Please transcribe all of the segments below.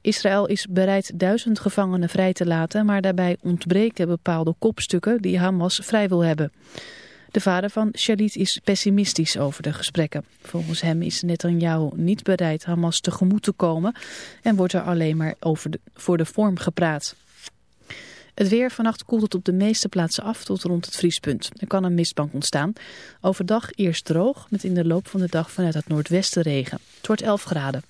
Israël is bereid duizend gevangenen vrij te laten, maar daarbij ontbreken bepaalde kopstukken die Hamas vrij wil hebben. De vader van Shalit is pessimistisch over de gesprekken. Volgens hem is Netanyahu niet bereid Hamas tegemoet te komen en wordt er alleen maar over de, voor de vorm gepraat. Het weer vannacht koelt het op de meeste plaatsen af tot rond het vriespunt. Er kan een mistbank ontstaan. Overdag eerst droog, met in de loop van de dag vanuit het noordwesten regen. Het wordt 11 graden.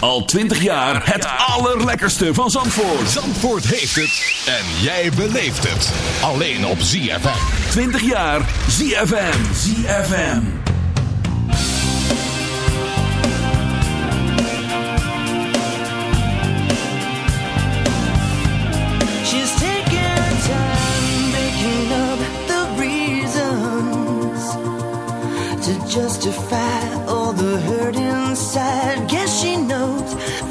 Al 20 jaar het allerlekkerste van Zandvoort. Zandvoort heeft het. En jij beleeft het. Alleen op ZFM. 20 jaar ZFM. ZFM. She's taking time making up the reasons to justify all the hurt inside.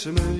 czy my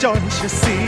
Don't you see?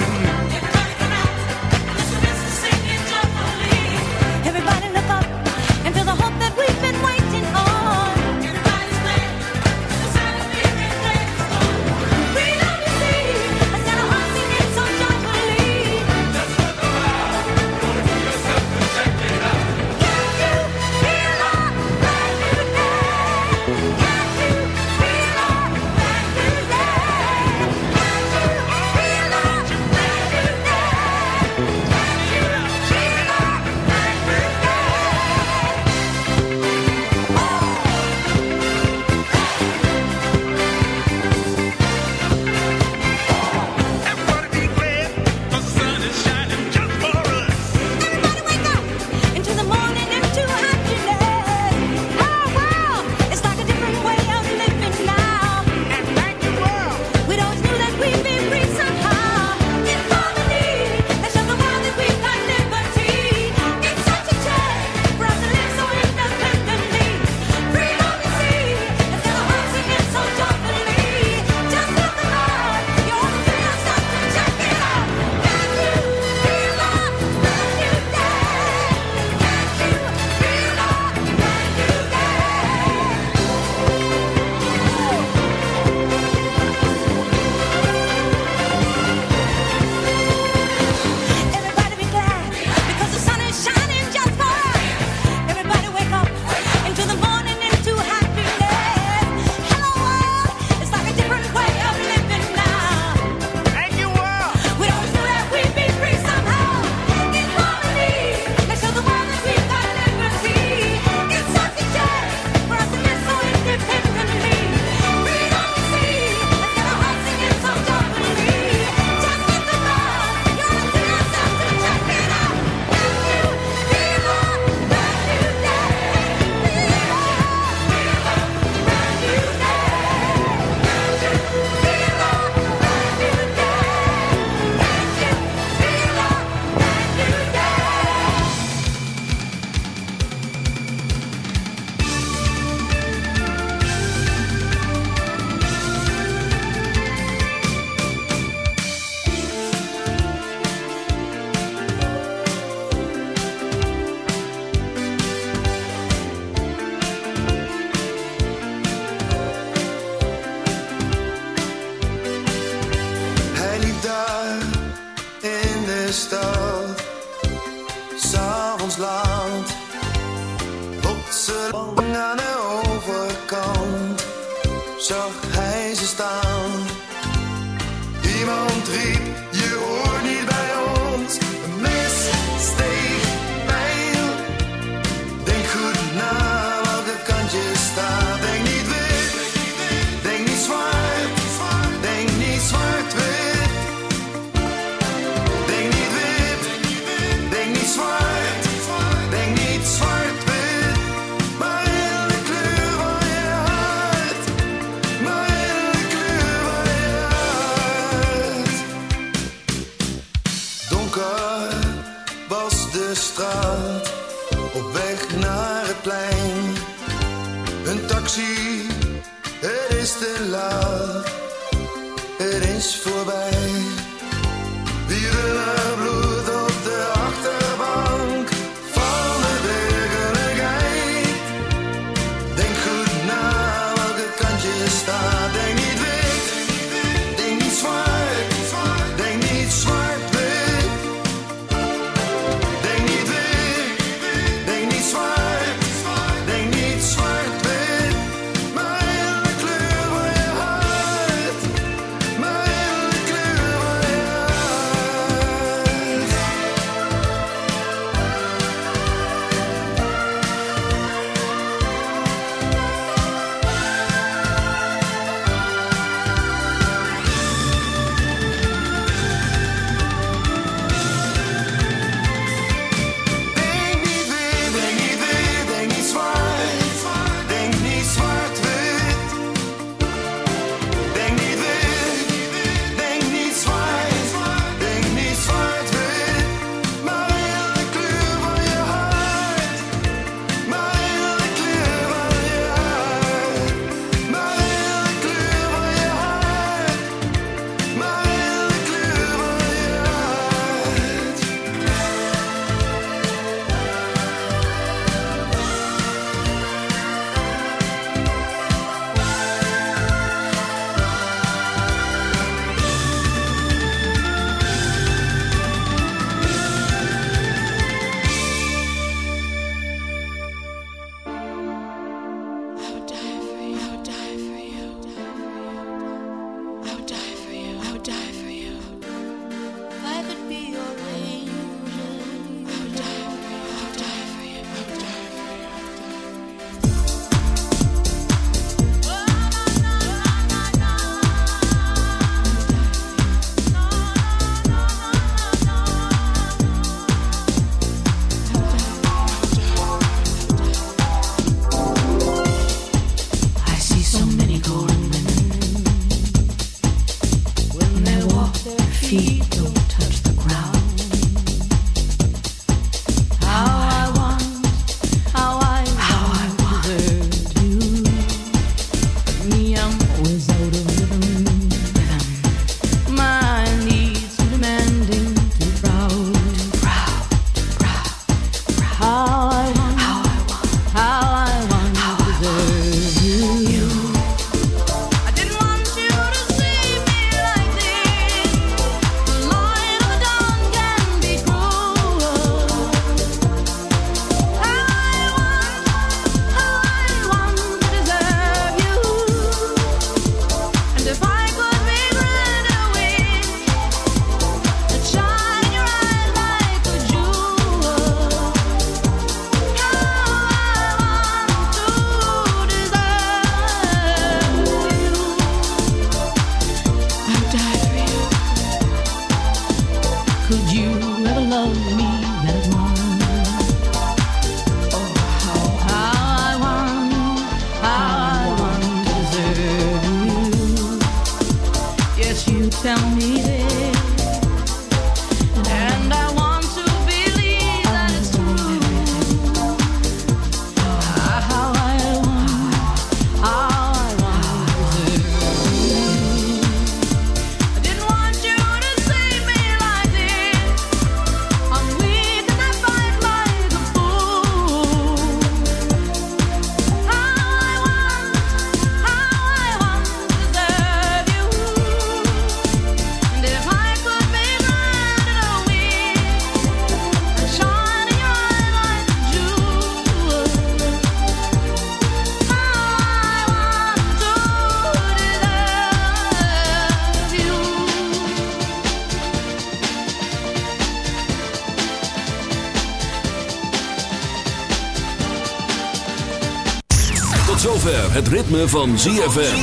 Zover het ritme van ZFM.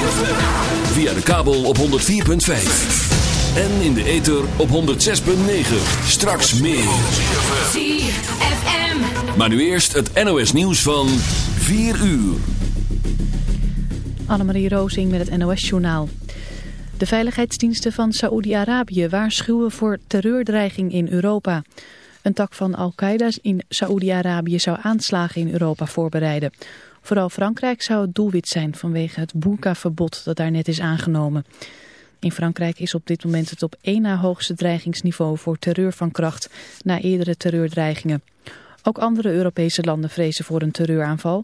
Via de kabel op 104.5. En in de ether op 106.9. Straks meer. ZFM. Maar nu eerst het NOS nieuws van 4 uur. Annemarie Rozing met het NOS-journaal. De veiligheidsdiensten van Saoedi-Arabië waarschuwen voor terreurdreiging in Europa. Een tak van Al-Qaeda in Saoedi-Arabië zou aanslagen in Europa voorbereiden. Vooral Frankrijk zou het doelwit zijn vanwege het burka-verbod dat daar net is aangenomen. In Frankrijk is op dit moment het op één na hoogste dreigingsniveau voor terreur van kracht na eerdere terreurdreigingen. Ook andere Europese landen vrezen voor een terreuraanval.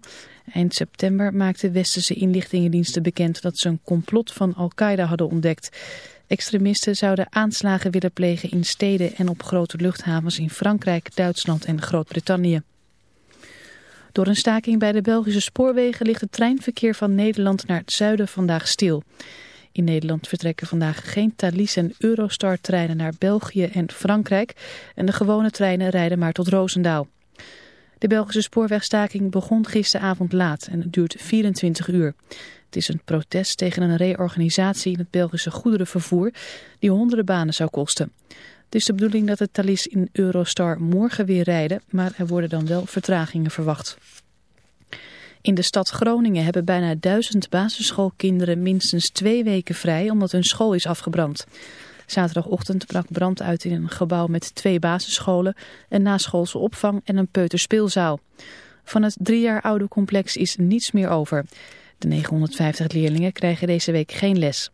Eind september maakten westerse inlichtingendiensten bekend dat ze een complot van Al-Qaeda hadden ontdekt. Extremisten zouden aanslagen willen plegen in steden en op grote luchthavens in Frankrijk, Duitsland en Groot-Brittannië. Door een staking bij de Belgische spoorwegen ligt het treinverkeer van Nederland naar het zuiden vandaag stil. In Nederland vertrekken vandaag geen Thalys en Eurostar treinen naar België en Frankrijk en de gewone treinen rijden maar tot Roosendaal. De Belgische spoorwegstaking begon gisteravond laat en het duurt 24 uur. Het is een protest tegen een reorganisatie in het Belgische goederenvervoer die honderden banen zou kosten. Het is de bedoeling dat de Thalys in Eurostar morgen weer rijden, maar er worden dan wel vertragingen verwacht. In de stad Groningen hebben bijna duizend basisschoolkinderen minstens twee weken vrij omdat hun school is afgebrand. Zaterdagochtend brak brand uit in een gebouw met twee basisscholen, een naschoolse opvang en een peuterspeelzaal. Van het drie jaar oude complex is niets meer over. De 950 leerlingen krijgen deze week geen les.